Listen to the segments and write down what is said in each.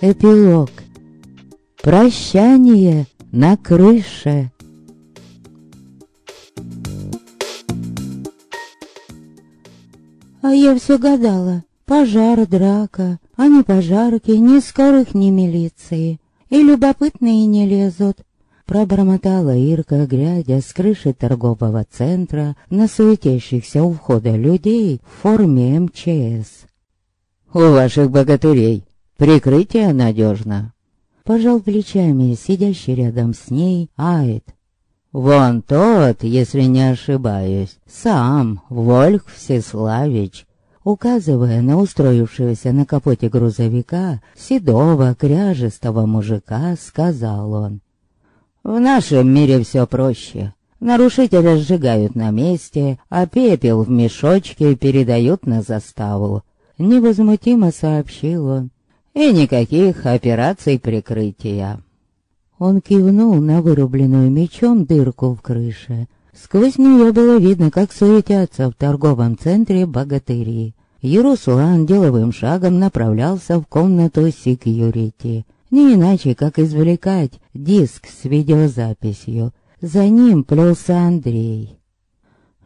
Эпилог. Прощание на крыше. А я все гадала. Пожар, драка, а ни пожарки, ни скорых, ни милиции. И любопытные не лезут. Пробормотала Ирка, глядя с крыши торгового центра на суетящихся у входа людей в форме МЧС. «У ваших богатырей Прикрытие надежно. Пожал плечами сидящий рядом с ней Айд. Вон тот, если не ошибаюсь, сам Вольх Всеславич, указывая на устроившегося на капоте грузовика седого кряжестого мужика, сказал он. В нашем мире все проще. Нарушителя сжигают на месте, а пепел в мешочке передают на заставу. Невозмутимо сообщил он и никаких операций прикрытия. Он кивнул на вырубленную мечом дырку в крыше. Сквозь нее было видно, как суетятся в торговом центре богатыри. Яруслан деловым шагом направлялся в комнату секьюрити. Не иначе, как извлекать диск с видеозаписью. За ним плелся Андрей.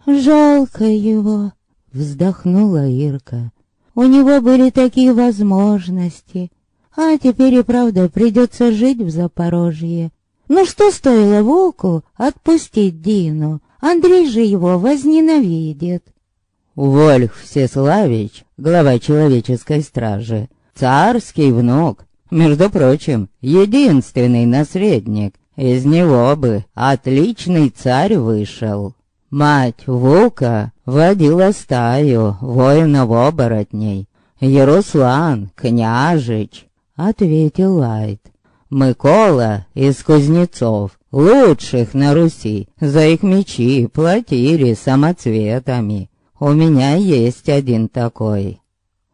«Жалко его», — вздохнула Ирка. У него были такие возможности. А теперь и правда придется жить в Запорожье. Ну что стоило Волку отпустить Дину? Андрей же его возненавидит. Вольх Всеславич, глава человеческой стражи, царский внук, между прочим, единственный наследник. Из него бы отличный царь вышел. Мать Вука водила стаю воинов-оборотней. Яруслан, княжич, ответил Лайт. Микола из кузнецов, лучших на Руси, за их мечи платили самоцветами. У меня есть один такой.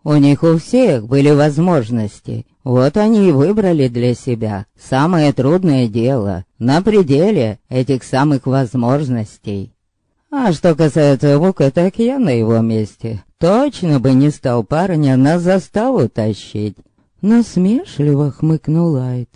У них у всех были возможности, вот они и выбрали для себя самое трудное дело на пределе этих самых возможностей. А что касается Вука, так я на его месте точно бы не стал парня на заставу тащить. Насмешливо хмыкнул Айт.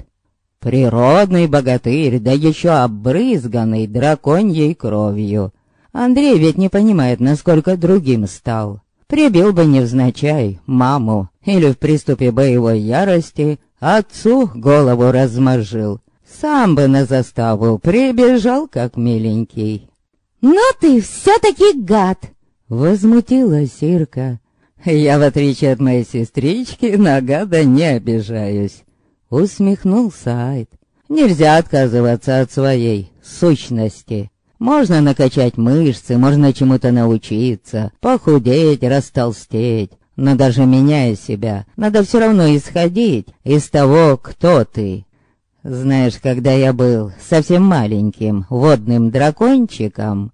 Природный богатырь, да еще обрызганный драконьей кровью. Андрей ведь не понимает, насколько другим стал. Прибил бы невзначай маму или в приступе боевой ярости отцу голову разморжил. Сам бы на заставу прибежал, как миленький. «Но ты все-таки гад!» — возмутилась Ирка. «Я, в отличие от моей сестрички, на гада не обижаюсь», — усмехнулся Айд. «Нельзя отказываться от своей сущности. Можно накачать мышцы, можно чему-то научиться, похудеть, растолстеть. Но даже меняя себя, надо все равно исходить из того, кто ты. Знаешь, когда я был совсем маленьким водным дракончиком...»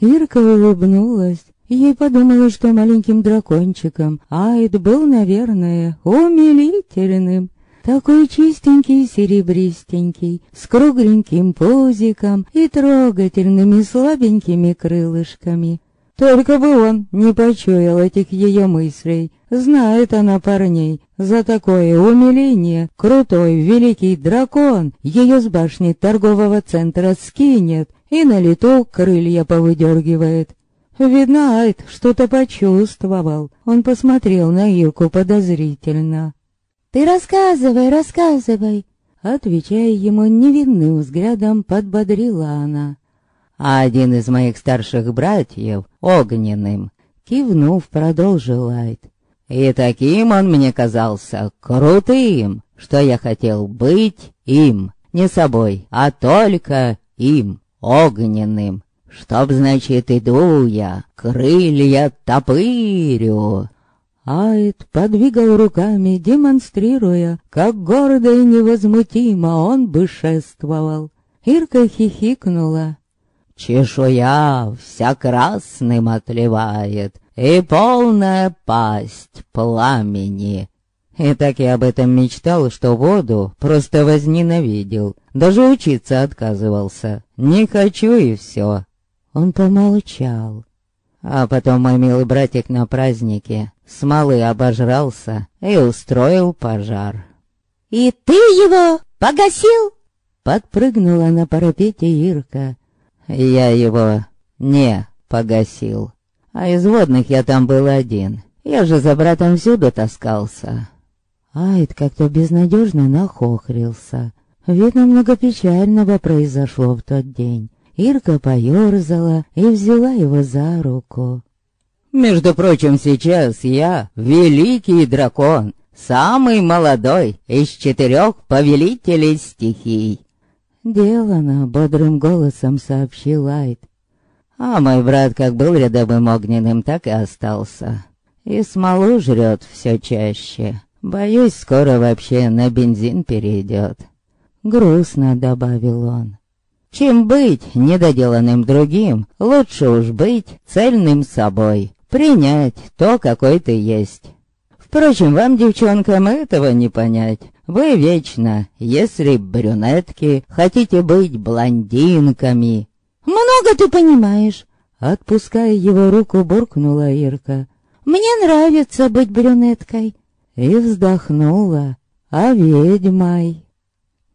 Ирка улыбнулась. Ей подумала, что маленьким дракончиком Айд был, наверное, умилительным. Такой чистенький, серебристенький, с кругленьким пузиком и трогательными слабенькими крылышками. Только бы он не почуял этих ее мыслей. Знает она парней. За такое умиление крутой великий дракон ее с башни торгового центра скинет и на лету крылья повыдергивает. Видно, Айд что-то почувствовал. Он посмотрел на Юку подозрительно. «Ты рассказывай, рассказывай!» Отвечая ему невинным взглядом, подбодрила она а один из моих старших братьев, огненным, кивнув, продолжил Лайт. И таким он мне казался крутым, что я хотел быть им, не собой, а только им, огненным. Чтоб, значит, иду я, крылья топырю. Айд подвигал руками, демонстрируя, как гордо и невозмутимо он бы шествовал. Ирка хихикнула, Чешуя вся красным отливает, и полная пасть пламени. И так я об этом мечтал, что воду просто возненавидел. Даже учиться отказывался. Не хочу и все. Он помолчал. А потом мой милый братик на празднике смолы обожрался и устроил пожар. «И ты его погасил?» Подпрыгнула на парапете Ирка. Я его не погасил. А из водных я там был один. Я же за братом всюду таскался. Айд как-то безнадежно нахохрился. Видно, много печального произошло в тот день. Ирка поерзала и взяла его за руку. «Между прочим, сейчас я великий дракон, самый молодой из четырех повелителей стихий». Делано, бодрым голосом сообщил Айд. А мой брат как был рядовым огненным, так и остался. И смолу жрет все чаще. Боюсь, скоро вообще на бензин перейдет. Грустно добавил он. Чем быть недоделанным другим, лучше уж быть цельным собой, принять то, какой ты есть. Впрочем, вам, девчонкам, этого не понять. Вы вечно, если брюнетки, хотите быть блондинками. Много ты понимаешь. Отпуская его руку, буркнула Ирка. Мне нравится быть брюнеткой. И вздохнула. А ведьмой?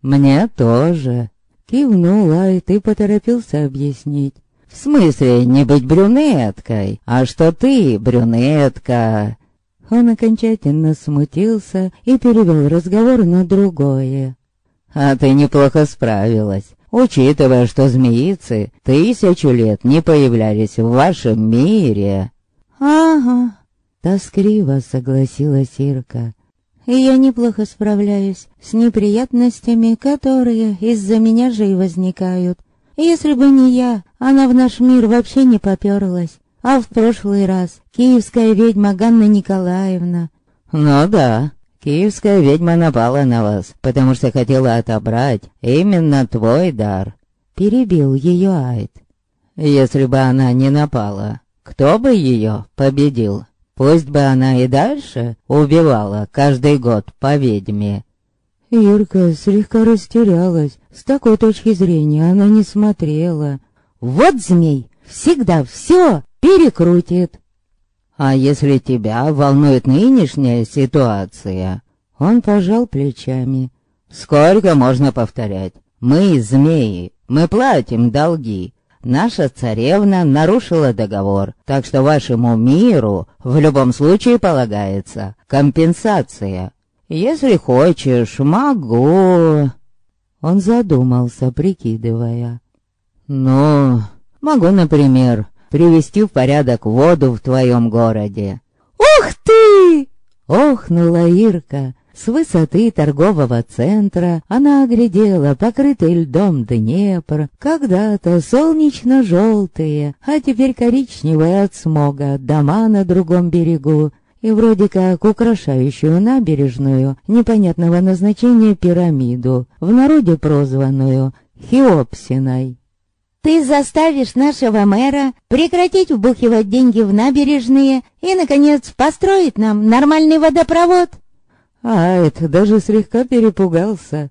Мне тоже. Кивнула, и ты поторопился объяснить. В смысле не быть брюнеткой, а что ты брюнетка. Он окончательно смутился и перевел разговор на другое. А ты неплохо справилась, учитывая, что змеицы тысячу лет не появлялись в вашем мире. Ага, тоскливо согласилась Ирка. И я неплохо справляюсь с неприятностями, которые из-за меня же и возникают. Если бы не я, она в наш мир вообще не поперлась. А в прошлый раз киевская ведьма Ганна Николаевна. Ну да, киевская ведьма напала на вас, потому что хотела отобрать именно твой дар. Перебил ее Айд. Если бы она не напала, кто бы ее победил? Пусть бы она и дальше убивала каждый год по ведьме. Ирка слегка растерялась. С такой точки зрения она не смотрела. Вот змей всегда все перекрутит. А если тебя волнует нынешняя ситуация? Он пожал плечами. Сколько можно повторять? Мы змеи, мы платим долги. Наша царевна нарушила договор, так что вашему миру в любом случае полагается компенсация. Если хочешь, могу...» Он задумался, прикидывая. «Ну, могу, например, привести в порядок воду в твоем городе». «Ух ты!» — охнула Ирка. С высоты торгового центра она оглядела покрытый льдом Днепр, когда-то солнечно-желтые, а теперь коричневые от смога, дома на другом берегу, и вроде как украшающую набережную непонятного назначения пирамиду, в народе прозванную Хеопсиной. Ты заставишь нашего мэра прекратить вбухивать деньги в набережные и, наконец, построить нам нормальный водопровод? А это даже слегка перепугался.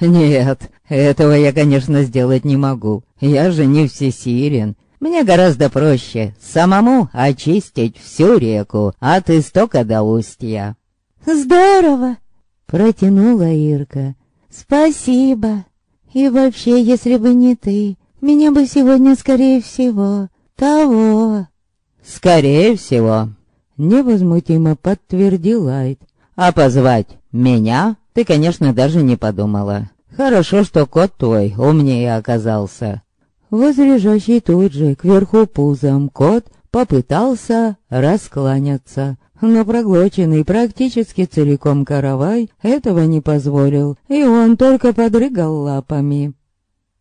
Нет, этого я, конечно, сделать не могу. Я же не всесилен. Мне гораздо проще самому очистить всю реку от истока до устья. Здорово, протянула Ирка. Спасибо. И вообще, если бы не ты, меня бы сегодня, скорее всего, того. Скорее всего, невозмутимо подтвердил Айд. А позвать меня ты, конечно, даже не подумала. Хорошо, что кот твой умнее оказался. Возлежащий тут же, кверху пузом, кот попытался раскланяться, но проглоченный практически целиком каравай этого не позволил, и он только подрыгал лапами.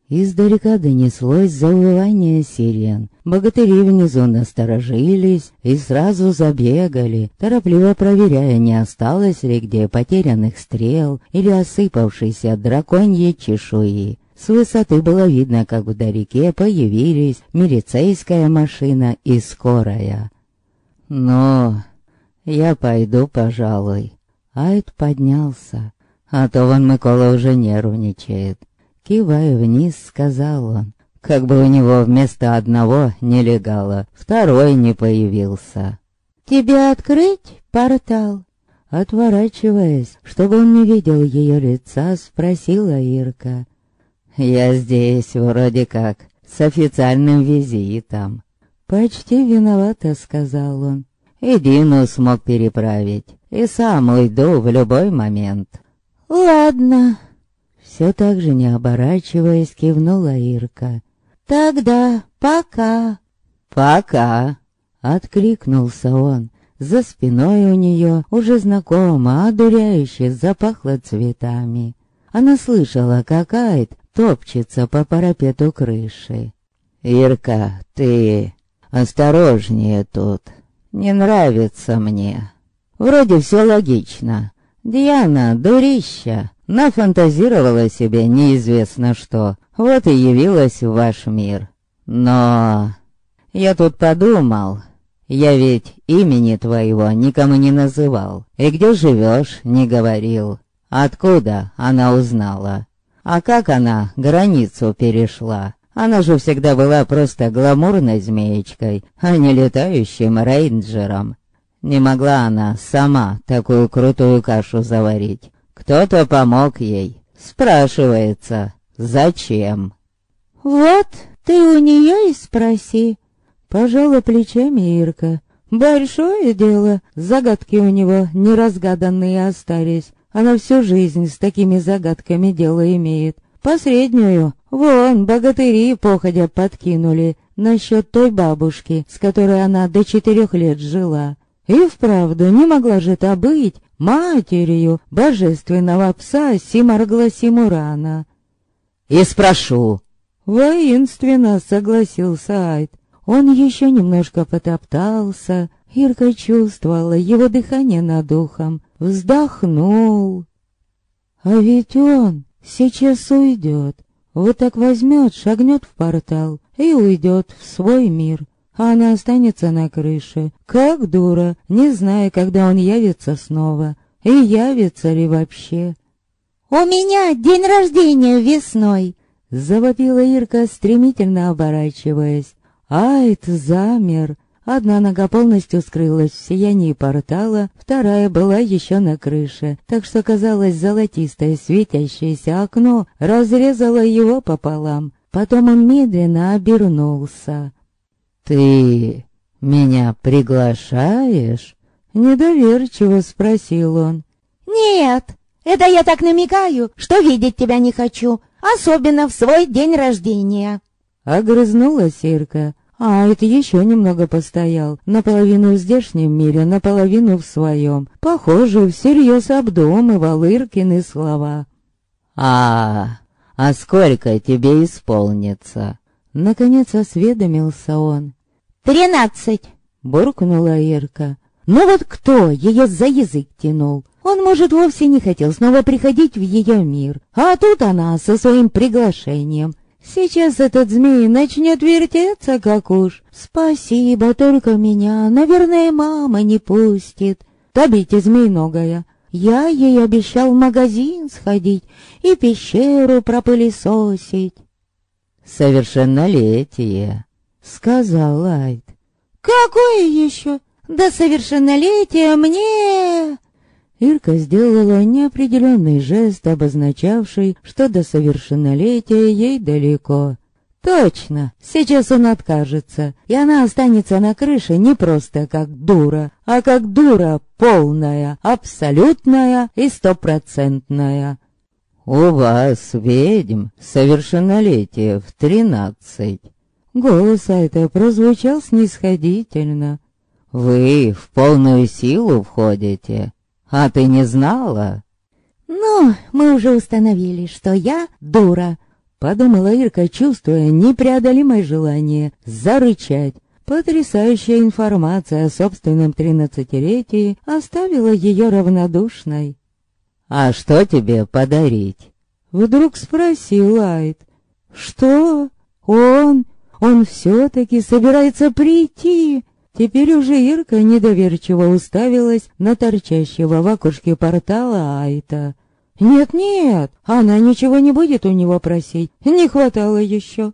Издалека донеслось завывание сирен. Богатыри внизу насторожились и сразу забегали, торопливо проверяя, не осталось ли где потерянных стрел или осыпавшейся драконьей чешуи. С высоты было видно, как вдалеке появились милицейская машина и скорая. «Ну, я пойду, пожалуй. Айд поднялся, а то вон Микола уже нервничает. Кивая вниз, сказал он, как бы у него вместо одного нелегала второй не появился. «Тебе открыть портал?» Отворачиваясь, чтобы он не видел ее лица, спросила Ирка. «Я здесь вроде как, с официальным визитом». «Почти виновата», — сказал он. «И Дину смог переправить, и сам уйду в любой момент». «Ладно», — все так же не оборачиваясь, кивнула Ирка. «Тогда пока». «Пока», — откликнулся он. За спиной у нее уже знакомо, одуряюще запахло цветами. Она слышала, как Айд топчется по парапету крыши. «Ирка, ты осторожнее тут. Не нравится мне. Вроде все логично. Диана, дурища, нафантазировала себе неизвестно что, вот и явилась в ваш мир. Но я тут подумал, я ведь имени твоего никому не называл. И где живешь, не говорил. Откуда она узнала? А как она границу перешла? Она же всегда была просто гламурной змеечкой, а не летающим рейнджером. Не могла она сама такую крутую кашу заварить. Кто-то помог ей. Спрашивается, зачем? «Вот, ты у нее и спроси», Пожала плечами Ирка. Большое дело, загадки у него неразгаданные остались. Она всю жизнь с такими загадками дело имеет. Посреднюю, вон, богатыри походя подкинули насчет той бабушки, с которой она до четырех лет жила. И вправду не могла же та быть матерью божественного пса Симаргла Симурана. «И спрошу». Воинственно согласился Айд. Он еще немножко потоптался, Ирка чувствовала его дыхание над ухом, вздохнул. А ведь он сейчас уйдет, вот так возьмет, шагнет в портал и уйдет в свой мир, а она останется на крыше, как дура, не зная, когда он явится снова, и явится ли вообще. «У меня день рождения весной!» Завопила Ирка, стремительно оборачиваясь. Айт замер. Одна нога полностью скрылась в сиянии портала, вторая была еще на крыше, так что казалось золотистое светящееся окно разрезало его пополам. Потом он медленно обернулся. «Ты меня приглашаешь?» Недоверчиво спросил он. «Нет, это я так намекаю, что видеть тебя не хочу, особенно в свой день рождения». Огрызнулась Ирка. А это еще немного постоял, наполовину в здешнем мире, наполовину в своем. Похоже, всерьез обдумывал Иркины слова. «А, а сколько тебе исполнится?» Наконец осведомился он. «Тринадцать!» — буркнула Ирка. «Ну вот кто ее за язык тянул? Он, может, вовсе не хотел снова приходить в ее мир. А тут она со своим приглашением. Сейчас этот змей начнет вертеться, как уж. Спасибо, только меня, наверное, мама не пустит. Добейте змейногая. Я ей обещал в магазин сходить и пещеру пропылесосить. «Совершеннолетие», — сказал Айд. «Какое еще? До совершеннолетия мне...» Ирка сделала неопределенный жест, обозначавший, что до совершеннолетия ей далеко. Точно, сейчас он откажется, и она останется на крыше не просто как дура, а как дура полная, абсолютная и стопроцентная. «У вас, ведьм, совершеннолетие в тринадцать». Голос это прозвучал снисходительно. «Вы в полную силу входите?» А ты не знала? Ну, мы уже установили, что я дура. Подумала Ирка, чувствуя непреодолимое желание зарычать. Потрясающая информация о собственном тринадцатилетии оставила ее равнодушной. «А что тебе подарить?» Вдруг спросил Айд. «Что? Он? Он все-таки собирается прийти?» Теперь уже Ирка недоверчиво уставилась на торчащего в окошке портала Айта. Нет-нет, она ничего не будет у него просить, не хватало еще.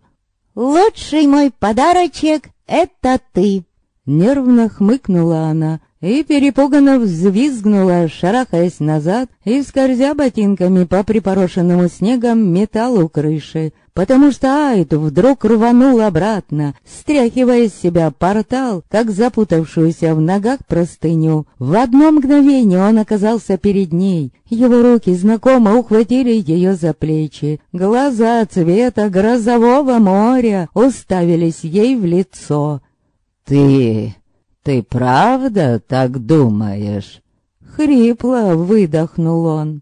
«Лучший мой подарочек — это ты!» Нервно хмыкнула она и перепуганно взвизгнула, шарахаясь назад и скользя ботинками по припорошенному снегом металлу крыши, потому что Айд вдруг рванул обратно, стряхивая с себя портал, как запутавшуюся в ногах простыню. В одно мгновение он оказался перед ней. Его руки знакомо ухватили ее за плечи. Глаза цвета грозового моря уставились ей в лицо. «Ты... ты правда так думаешь?» Хрипло выдохнул он.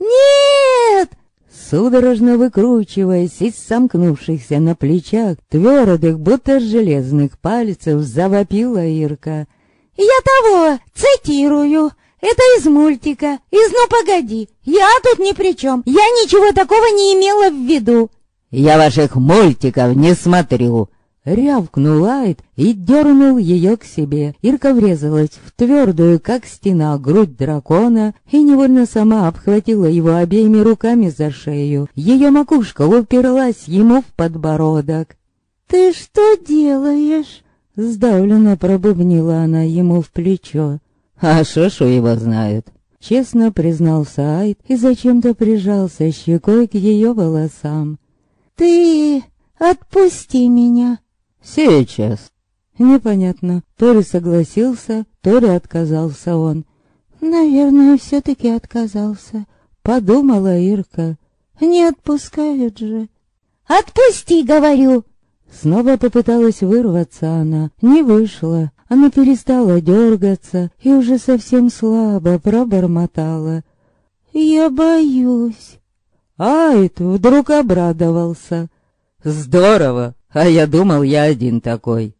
«Нет!» Судорожно выкручиваясь из сомкнувшихся на плечах твердых, будто железных пальцев, завопила Ирка. «Я того, цитирую. Это из мультика, из «Ну погоди». Я тут ни при чем. Я ничего такого не имела в виду». «Я ваших мультиков не смотрю», Рявкнул Айд и дернул ее к себе. Ирка врезалась в твердую, как стена, грудь дракона и невольно сама обхватила его обеими руками за шею. Ее макушка уперлась ему в подбородок. «Ты что делаешь?» Сдавленно пробубнила она ему в плечо. «А Шошу его знает». Честно признался Айд и зачем-то прижался щекой к ее волосам. «Ты отпусти меня!» Сейчас. Непонятно, то ли согласился, то ли отказался он. Наверное, все-таки отказался. Подумала Ирка. Не отпускают же. Отпусти, говорю. Снова попыталась вырваться она, не вышла. Она перестала дергаться и уже совсем слабо пробормотала. «Я боюсь». Айт вдруг обрадовался. «Здорово! А я думал, я один такой.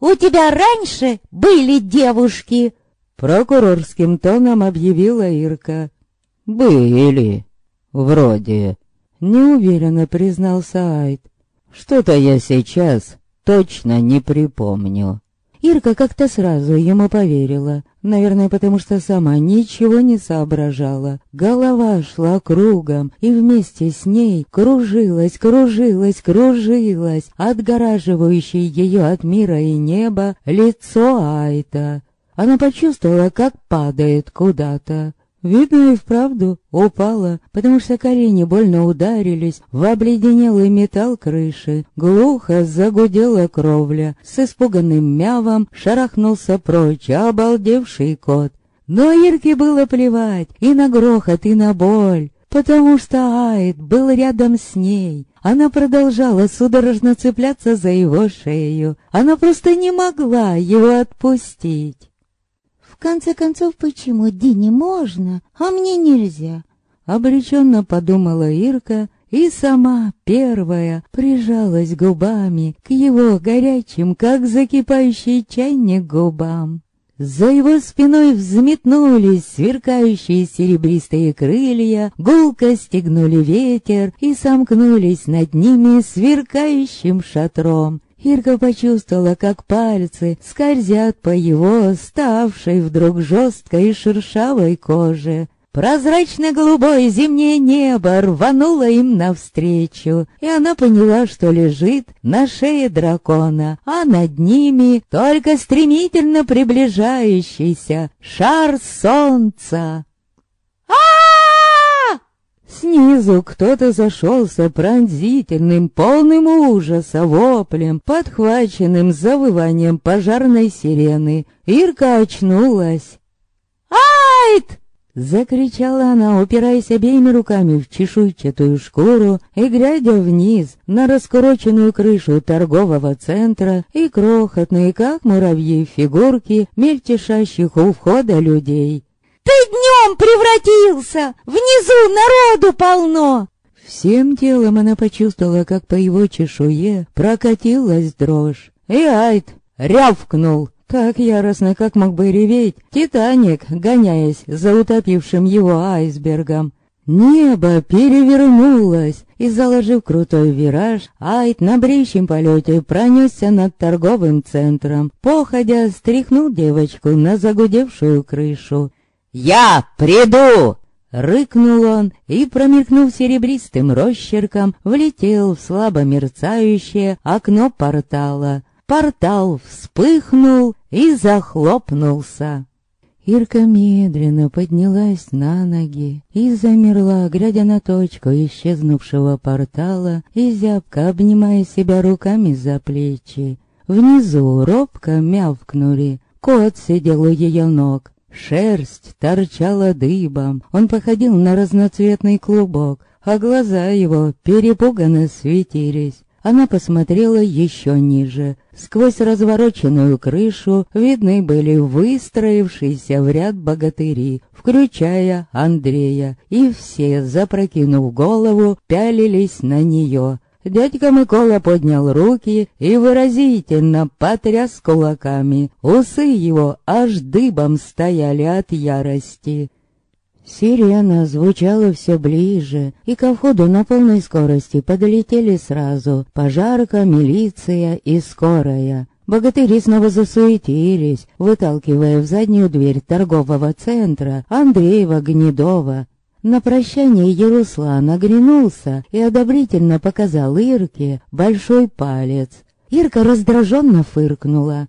«У тебя раньше были девушки?» Прокурорским тоном объявила Ирка. «Были. Вроде». Неуверенно признался Айд. «Что-то я сейчас точно не припомню». Ирка как-то сразу ему поверила. Наверное, потому что сама ничего не соображала. Голова шла кругом, и вместе с ней кружилась, кружилась, кружилась, отгораживающее ее от мира и неба лицо Айта. Она почувствовала, как падает куда-то. Видно и вправду упала, потому что колени больно ударились в обледенелый металл крыши. Глухо загудела кровля, с испуганным мявом шарахнулся прочь обалдевший кот. Но Ирке было плевать и на грохот, и на боль, потому что Айд был рядом с ней. Она продолжала судорожно цепляться за его шею. Она просто не могла его отпустить. Конце концов, почему Дине можно, а мне нельзя? Обреченно подумала Ирка и сама первая прижалась губами к его горячим, как закипающий чайник губам. За его спиной взметнулись сверкающие серебристые крылья, гулко стегнули ветер и сомкнулись над ними сверкающим шатром. Ирка почувствовала, как пальцы скользят по его ставшей вдруг жесткой и шершавой коже. Прозрачно-голубое зимнее небо рвануло им навстречу, и она поняла, что лежит на шее дракона, а над ними только стремительно приближающийся шар солнца. Снизу кто-то зашелся пронзительным, полным ужаса воплем, подхваченным завыванием пожарной сирены. Ирка очнулась. «Айт!» Закричала она, упираясь обеими руками в чешуйчатую шкуру и глядя вниз на раскуроченную крышу торгового центра и крохотные, как муравьи, фигурки мельтешащих у входа людей. Ты днем превратился! Внизу народу полно!» Всем телом она почувствовала, как по его чешуе прокатилась дрожь. И Айд рявкнул, так яростно, как мог бы реветь Титаник, гоняясь за утопившим его айсбергом. Небо перевернулось, и, заложив крутой вираж, Айт на брещем полете пронесся над торговым центром, походя стряхнул девочку на загудевшую крышу. «Я приду!» Рыкнул он и, промелькнув серебристым росчерком, влетел в слабо мерцающее окно портала. Портал вспыхнул и захлопнулся. Ирка медленно поднялась на ноги и замерла, глядя на точку исчезнувшего портала и зябко обнимая себя руками за плечи. Внизу робко мявкнули. Кот сидел у ее ног. Шерсть торчала дыбом, он походил на разноцветный клубок, а глаза его перепуганно светились. Она посмотрела еще ниже. Сквозь развороченную крышу видны были выстроившиеся в ряд богатыри, включая Андрея, и все, запрокинув голову, пялились на нее. Дядька Микола поднял руки и выразительно потряс кулаками. Усы его аж дыбом стояли от ярости. Сирена звучала все ближе, и ко входу на полной скорости подлетели сразу пожарка, милиция и скорая. Богатыри снова засуетились, выталкивая в заднюю дверь торгового центра Андреева Гнедова. На прощание Яруслан оглянулся и одобрительно показал Ирке большой палец. Ирка раздраженно фыркнула.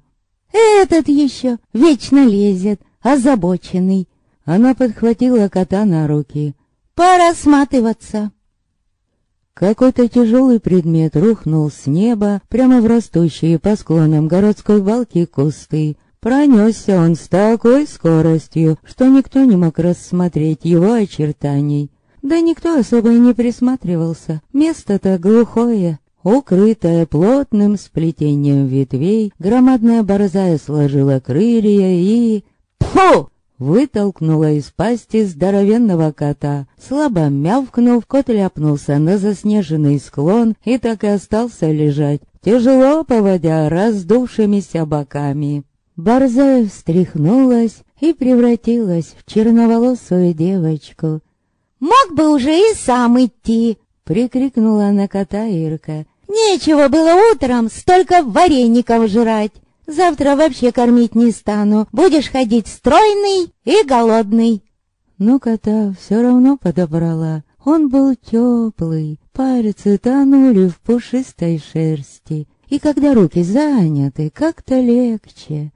«Этот еще вечно лезет, озабоченный. Она подхватила кота на руки. «Пора сматываться!» Какой-то тяжелый предмет рухнул с неба прямо в растущие по склонам городской балки кусты. Пронесся он с такой скоростью, что никто не мог рассмотреть его очертаний. Да никто особо и не присматривался. Место-то глухое, укрытое плотным сплетением ветвей, громадная борзая сложила крылья и... Фу! вытолкнула из пасти здоровенного кота. Слабо мявкнув, кот ляпнулся на заснеженный склон и так и остался лежать, тяжело поводя раздувшимися боками. Борзая встряхнулась и превратилась в черноволосую девочку. «Мог бы уже и сам идти!» — прикрикнула на кота Ирка. «Нечего было утром столько вареников жрать!» Завтра вообще кормить не стану. Будешь ходить стройный и голодный. Но кота все равно подобрала. Он был теплый, пальцы тонули в пушистой шерсти. И когда руки заняты, как-то легче.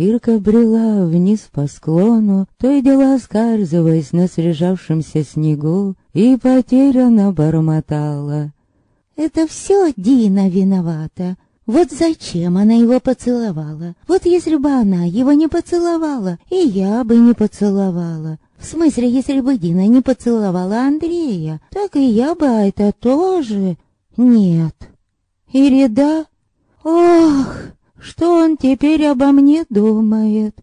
Ирка брела вниз по склону, то и дела скарзываясь на срежавшемся снегу, и потерянно бормотала. «Это все Дина виновата. Вот зачем она его поцеловала? Вот если бы она его не поцеловала, и я бы не поцеловала. В смысле, если бы Дина не поцеловала Андрея, так и я бы это тоже... Нет. Ирида? Ох, что он теперь обо мне думает?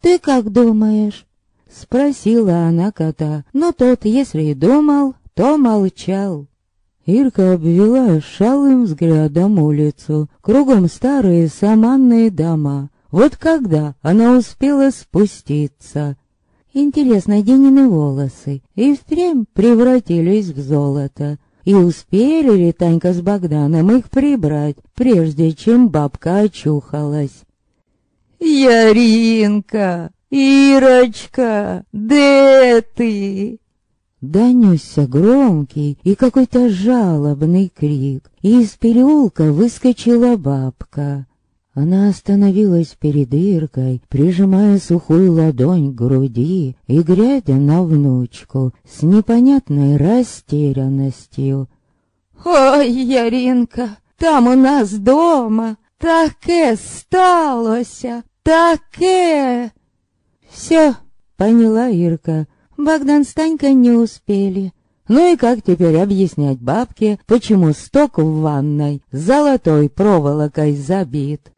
Ты как думаешь? Спросила она кота, но тот, если и думал, то молчал. Ирка обвела шалым взглядом улицу. Кругом старые саманные дома. Вот когда она успела спуститься. Интересно, Денины волосы и впрямь превратились в золото. И успели ли Танька с Богданом их прибрать, прежде чем бабка очухалась? «Яринка! Ирочка! Где ты?» Донесся громкий и какой-то жалобный крик, и из переулка выскочила бабка. Она остановилась перед Иркой, прижимая сухую ладонь к груди и глядя на внучку с непонятной растерянностью. «Ой, Яринка, там у нас дома таке сталося, таке!» «Все», — поняла Ирка, Богдан с Танькой не успели. Ну и как теперь объяснять бабке, почему сток в ванной золотой проволокой забит?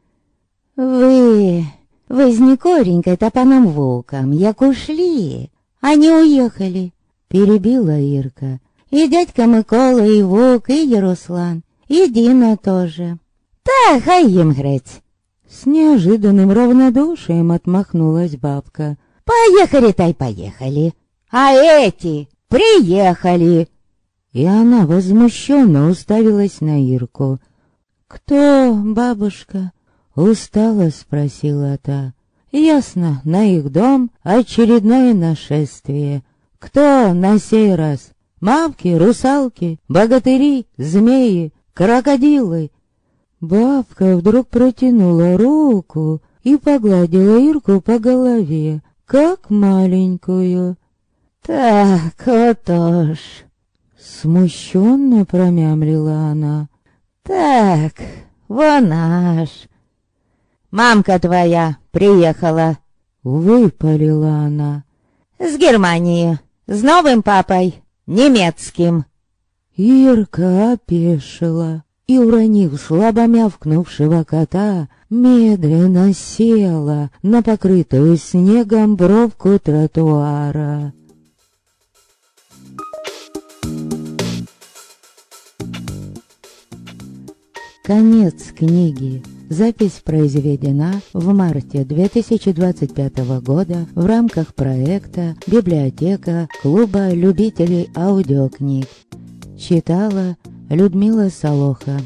Вы, вы с Никоренькой-то паном волком, як ушли, они уехали, перебила Ирка. И дядька Микола, и Волк, и Яруслан, и Дина тоже. Та, хай им греть. С неожиданным равнодушием отмахнулась бабка. Поехали, тай поехали. А эти, приехали!» И она возмущенно уставилась на Ирку. «Кто, бабушка?» — устало спросила та. «Ясно, на их дом очередное нашествие. Кто на сей раз? Мавки, русалки, богатыри, змеи, крокодилы?» Бабка вдруг протянула руку и погладила Ирку по голове, как маленькую. «Так, вот уж!» Смущенно промямлила она. «Так, вон наш. Мамка твоя приехала!» Выпалила она. «С Германии, с новым папой, немецким!» Ирка опешила и, уронив слабо мявкнувшего кота, медленно села на покрытую снегом бровку тротуара. Конец книги. Запись произведена в марте 2025 года в рамках проекта «Библиотека Клуба любителей аудиокниг». Читала Людмила Солоха.